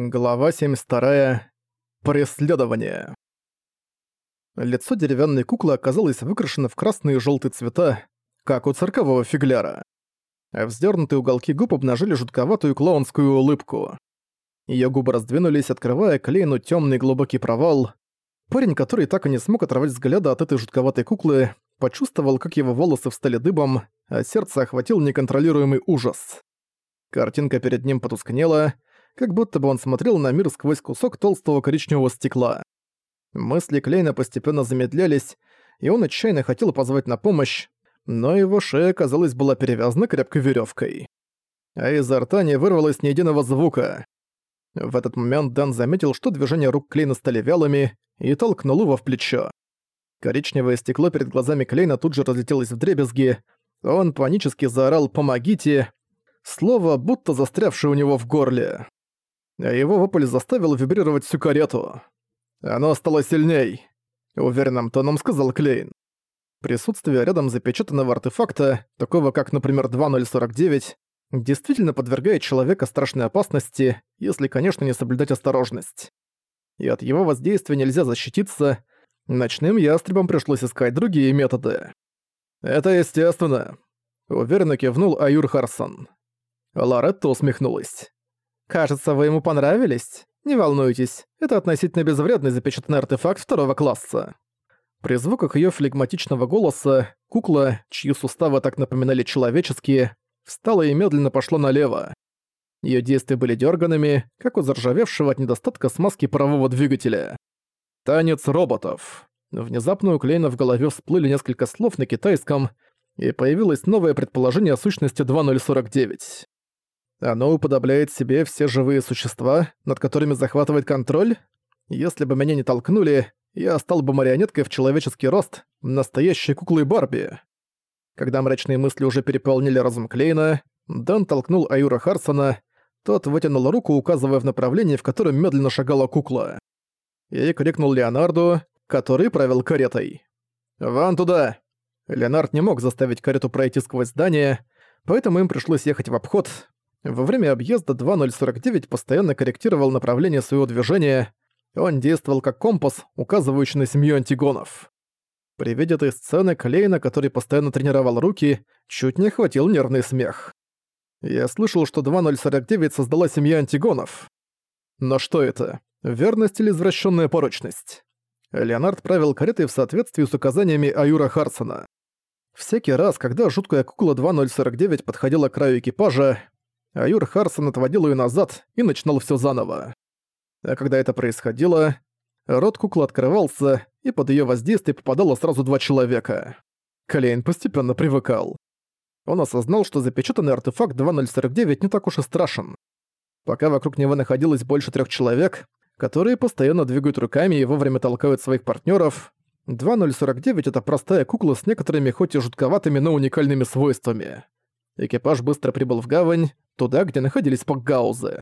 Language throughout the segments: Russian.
Глава 72. Преследование. Лицо деревянной куклы оказалось выкрашено в красные и желтые цвета, как у циркового фигляра. Вздернутые уголки губ обнажили жутковатую клоунскую улыбку. Ее губы раздвинулись, открывая Клейну темный глубокий провал. Парень, который так и не смог оторвать взгляда от этой жутковатой куклы, почувствовал, как его волосы встали дыбом, а сердце охватил неконтролируемый ужас. Картинка перед ним потускнела, как будто бы он смотрел на мир сквозь кусок толстого коричневого стекла. Мысли Клейна постепенно замедлялись, и он отчаянно хотел позвать на помощь, но его шея, казалось, была перевязана крепкой веревкой. А изо рта не вырвалось ни единого звука. В этот момент Дэн заметил, что движения рук Клейна стали вялыми, и толкнул его в плечо. Коричневое стекло перед глазами Клейна тут же разлетелось в дребезги. Он панически заорал «Помогите!», слово, будто застрявшее у него в горле а его вопль заставил вибрировать всю карету. «Оно стало сильней», — уверенным тоном сказал Клейн. Присутствие рядом запечатанного артефакта, такого как, например, 2049, действительно подвергает человека страшной опасности, если, конечно, не соблюдать осторожность. И от его воздействия нельзя защититься, ночным ястребам пришлось искать другие методы. «Это естественно», — уверенно кивнул Аюр Харсон. Лоретта усмехнулась. «Кажется, вы ему понравились? Не волнуйтесь, это относительно безвредный запечатанный артефакт второго класса». При звуках её флегматичного голоса, кукла, чьи суставы так напоминали человеческие, встала и медленно пошла налево. Её действия были дёрганными, как у заржавевшего от недостатка смазки парового двигателя. «Танец роботов». Внезапно у Клейна в голове всплыли несколько слов на китайском, и появилось новое предположение о сущности 2049. Оно уподобляет себе все живые существа, над которыми захватывает контроль? Если бы меня не толкнули, я стал бы марионеткой в человеческий рост, настоящей куклой Барби. Когда мрачные мысли уже переполнили разум Клейна, Дан толкнул Аюра Харсона, тот вытянул руку, указывая в направлении, в котором медленно шагала кукла. И крикнул Леонарду, который правил каретой. «Ван туда!» Леонард не мог заставить карету пройти сквозь здание, поэтому им пришлось ехать в обход, во время объезда 2049 постоянно корректировал направление своего движения, он действовал как компас, указывающий на семью антигонов. При виде этой сцены Клейна, который постоянно тренировал руки, чуть не хватил нервный смех. Я слышал, что 2049 создала семья антигонов. Но что это? Верность или извращенная порочность? Леонард правил каретой в соответствии с указаниями Аюра Харсона. Всякий раз, когда жуткая кукла 2049 подходила к краю экипажа, а Юр Харсон отводил ее назад и начинал все заново. А когда это происходило, рот куклы открывался, и под ее воздействие попадало сразу два человека. Клейн постепенно привыкал. Он осознал, что запечатанный артефакт 2049 не так уж и страшен. Пока вокруг него находилось больше трех человек, которые постоянно двигают руками и вовремя толкают своих партнеров, 2049 — это простая кукла с некоторыми хоть и жутковатыми, но уникальными свойствами. Экипаж быстро прибыл в гавань, туда, где находились пакгаузы.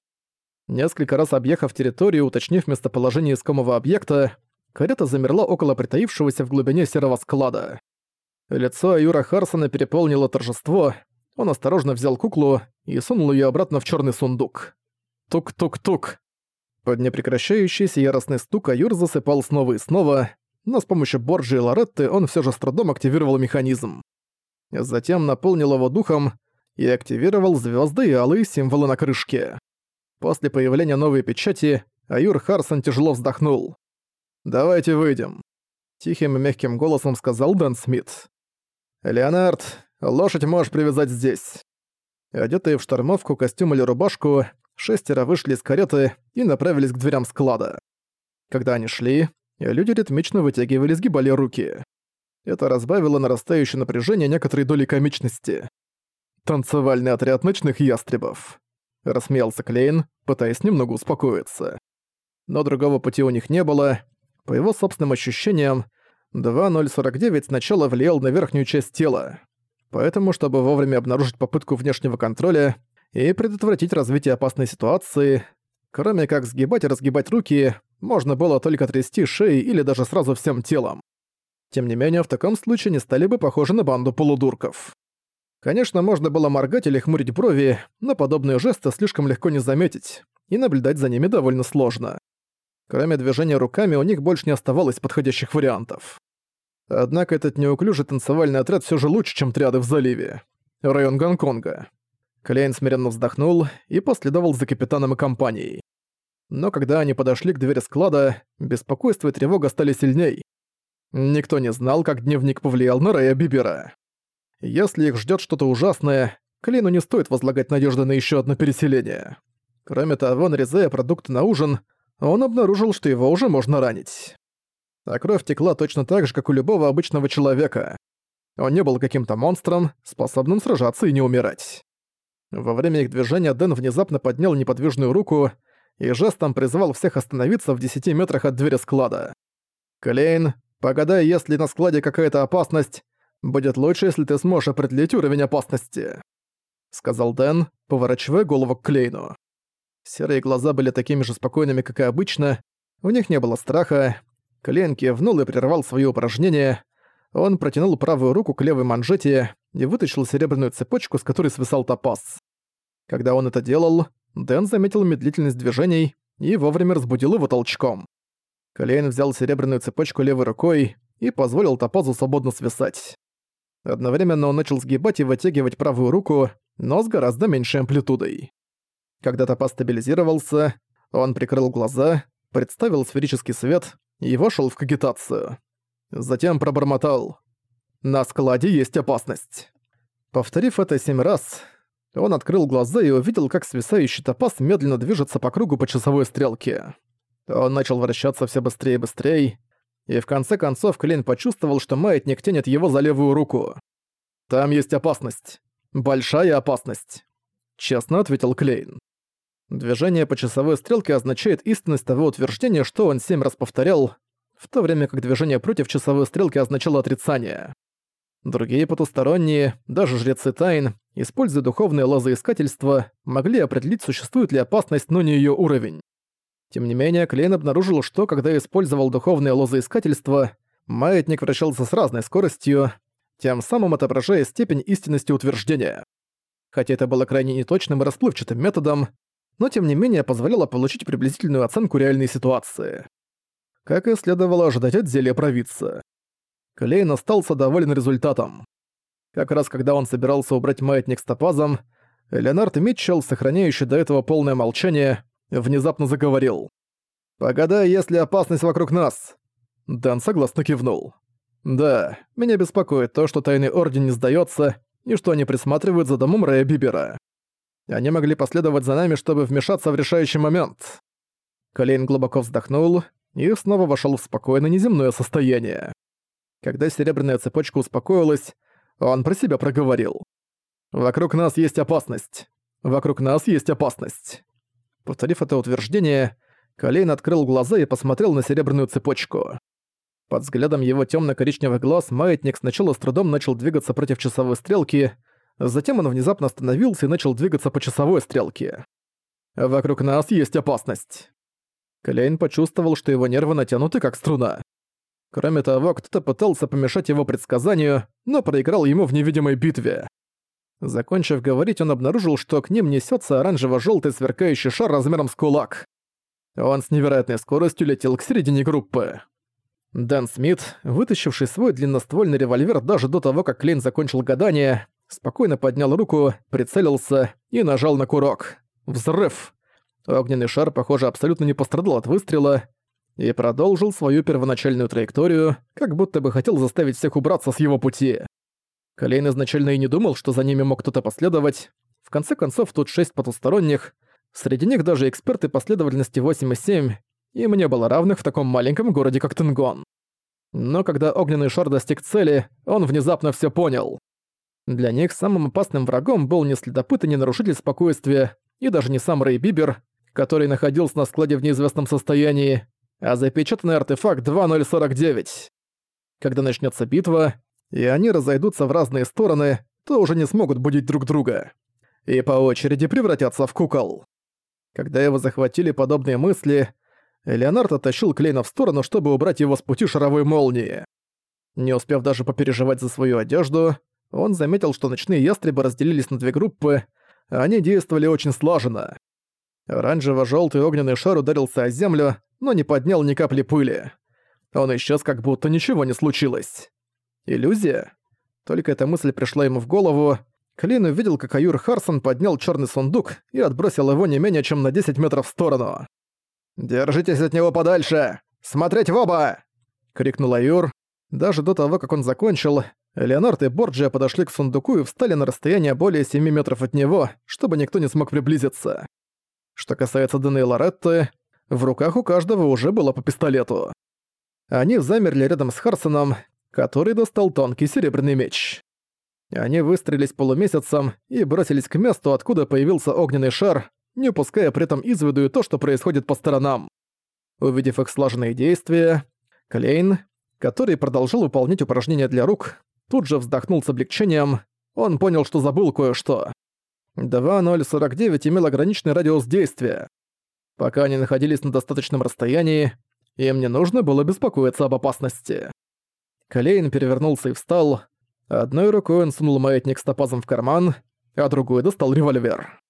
Несколько раз объехав территорию уточнив местоположение искомого объекта, карета замерла около притаившегося в глубине серого склада. Лицо Юра Харсона переполнило торжество, он осторожно взял куклу и сунул ее обратно в черный сундук. Тук-тук-тук. Под непрекращающийся яростный стук Аюр засыпал снова и снова, но с помощью Борджи и Лоретты он все же с трудом активировал механизм. Затем наполнил его духом и активировал звезды и алые символы на крышке. После появления новой печати Аюр Харсон тяжело вздохнул. «Давайте выйдем», — тихим и мягким голосом сказал Дэн Смит. «Леонард, лошадь можешь привязать здесь». Одетые в штормовку, костюм или рубашку, шестеро вышли из кареты и направились к дверям склада. Когда они шли, люди ритмично вытягивали и сгибали руки. Это разбавило нарастающее напряжение некоторой доли комичности. «Танцевальный отряд ночных ястребов», — рассмеялся Клейн, пытаясь немного успокоиться. Но другого пути у них не было. По его собственным ощущениям, 2049 сначала влиял на верхнюю часть тела. Поэтому, чтобы вовремя обнаружить попытку внешнего контроля и предотвратить развитие опасной ситуации, кроме как сгибать и разгибать руки, можно было только трясти шеей или даже сразу всем телом. Тем не менее, в таком случае не стали бы похожи на банду полудурков. Конечно, можно было моргать или хмурить брови, но подобные жесты слишком легко не заметить, и наблюдать за ними довольно сложно. Кроме движения руками, у них больше не оставалось подходящих вариантов. Однако этот неуклюжий танцевальный отряд все же лучше, чем триады в заливе. Район Гонконга. Клейн смиренно вздохнул и последовал за капитаном и компанией. Но когда они подошли к двери склада, беспокойство и тревога стали сильней. Никто не знал, как дневник повлиял на Рэя Бибера. Если их ждет что-то ужасное, Клейну не стоит возлагать надежды на еще одно переселение. Кроме того, нарезая продукты на ужин, он обнаружил, что его уже можно ранить. А кровь текла точно так же, как у любого обычного человека. Он не был каким-то монстром, способным сражаться и не умирать. Во время их движения Дэн внезапно поднял неподвижную руку и жестом призвал всех остановиться в 10 метрах от двери склада. «Клейн, погадай, есть ли на складе какая-то опасность, будет лучше, если ты сможешь определить уровень опасности», — сказал Дэн, поворачивая голову к Клейну. Серые глаза были такими же спокойными, как и обычно, у них не было страха. Клейн кивнул и прервал своё упражнение. Он протянул правую руку к левой манжете и вытащил серебряную цепочку, с которой свисал топаз. Когда он это делал, Дэн заметил медлительность движений и вовремя разбудил его толчком. Клейн взял серебряную цепочку левой рукой и позволил топазу свободно свисать. Одновременно он начал сгибать и вытягивать правую руку, но с гораздо меньшей амплитудой. Когда топаз стабилизировался, он прикрыл глаза, представил сферический свет и вошел в кагитацию. Затем пробормотал. «На складе есть опасность». Повторив это семь раз, он открыл глаза и увидел, как свисающий топаз медленно движется по кругу по часовой стрелке. Он начал вращаться все быстрее и быстрее, и в конце концов Клейн почувствовал, что маятник тянет его за левую руку. «Там есть опасность. Большая опасность», — честно ответил Клейн. Движение по часовой стрелке означает истинность того утверждения, что он семь раз повторял, в то время как движение против часовой стрелки означало отрицание. Другие потусторонние, даже жрецы тайн, используя духовное лозоискательство, могли определить, существует ли опасность, но не ее уровень. Тем не менее, Клейн обнаружил, что когда использовал духовное лозоискательство, маятник вращался с разной скоростью, тем самым отображая степень истинности утверждения. Хотя это было крайне неточным и расплывчатым методом, но тем не менее позволяло получить приблизительную оценку реальной ситуации. Как и следовало ожидать от зелья провидца. Клейн остался доволен результатом. Как раз когда он собирался убрать маятник с топазом, Леонард Митчелл, сохраняющий до этого полное молчание, внезапно заговорил. «Погадай, ли опасность вокруг нас?» Дэн согласно кивнул. «Да, меня беспокоит то, что Тайный Орден не сдается и что они присматривают за домом Рэя Бибера. Они могли последовать за нами, чтобы вмешаться в решающий момент». Колейн глубоко вздохнул и снова вошел в спокойное неземное состояние. Когда серебряная цепочка успокоилась, он про себя проговорил. «Вокруг нас есть опасность. Вокруг нас есть опасность». Повторив это утверждение, Колейн открыл глаза и посмотрел на серебряную цепочку. Под взглядом его темно-коричневых глаз маятник сначала с трудом начал двигаться против часовой стрелки, затем он внезапно остановился и начал двигаться по часовой стрелке. «Вокруг нас есть опасность». Колейн почувствовал, что его нервы натянуты как струна. Кроме того, кто-то пытался помешать его предсказанию, но проиграл ему в невидимой битве. Закончив говорить, он обнаружил, что к ним несется оранжево-желтый сверкающий шар размером с кулак. Он с невероятной скоростью летел к середине группы. Дэн Смит, вытащивший свой длинноствольный револьвер даже до того, как Клейн закончил гадание, спокойно поднял руку, прицелился и нажал на курок. Взрыв! Огненный шар, похоже, абсолютно не пострадал от выстрела и продолжил свою первоначальную траекторию, как будто бы хотел заставить всех убраться с его пути. Колейн изначально и не думал, что за ними мог кто-то последовать. В конце концов, тут шесть потусторонних. Среди них даже эксперты последовательности 8 и 7. Им не было равных в таком маленьком городе, как Тенгон. Но когда огненный шар достиг цели, он внезапно все понял. Для них самым опасным врагом был не следопыт и не нарушитель спокойствия, и даже не сам Рэй Бибер, который находился на складе в неизвестном состоянии, а запечатанный артефакт 2049. Когда начнется битва, и они разойдутся в разные стороны, то уже не смогут будить друг друга. И по очереди превратятся в кукол. Когда его захватили подобные мысли, Леонард оттащил Клейна в сторону, чтобы убрать его с пути шаровой молнии. Не успев даже попереживать за свою одежду, Он заметил, что ночные ястребы разделились на две группы, они действовали очень слаженно. Оранжево-желтый огненный шар ударился о землю, но не поднял ни капли пыли. Он исчез, как будто ничего не случилось. Иллюзия? Только эта мысль пришла ему в голову. Клин увидел, как Аюр Харсон поднял черный сундук и отбросил его не менее чем на 10 метров в сторону. «Держитесь от него подальше! Смотреть в оба!» — крикнул Аюр. Даже до того, как он закончил, Леонард и Борджия подошли к сундуку и встали на расстояние более 7 метров от него, чтобы никто не смог приблизиться. Что касается Дэна и Лоретты, в руках у каждого уже было по пистолету. Они замерли рядом с Харсоном, который достал тонкий серебряный меч. Они выстрелились полумесяцем и бросились к месту, откуда появился огненный шар, не упуская при этом из виду и то, что происходит по сторонам. Увидев их слаженные действия, Клейн, который продолжал выполнять упражнения для рук, тут же вздохнул с облегчением. Он понял, что забыл кое-что. 2049 имел ограниченный радиус действия. Пока они находились на достаточном расстоянии, им не нужно было беспокоиться об опасности. Клейн перевернулся и встал. Одной рукой он сунул маятник с топазом в карман, а другой достал револьвер.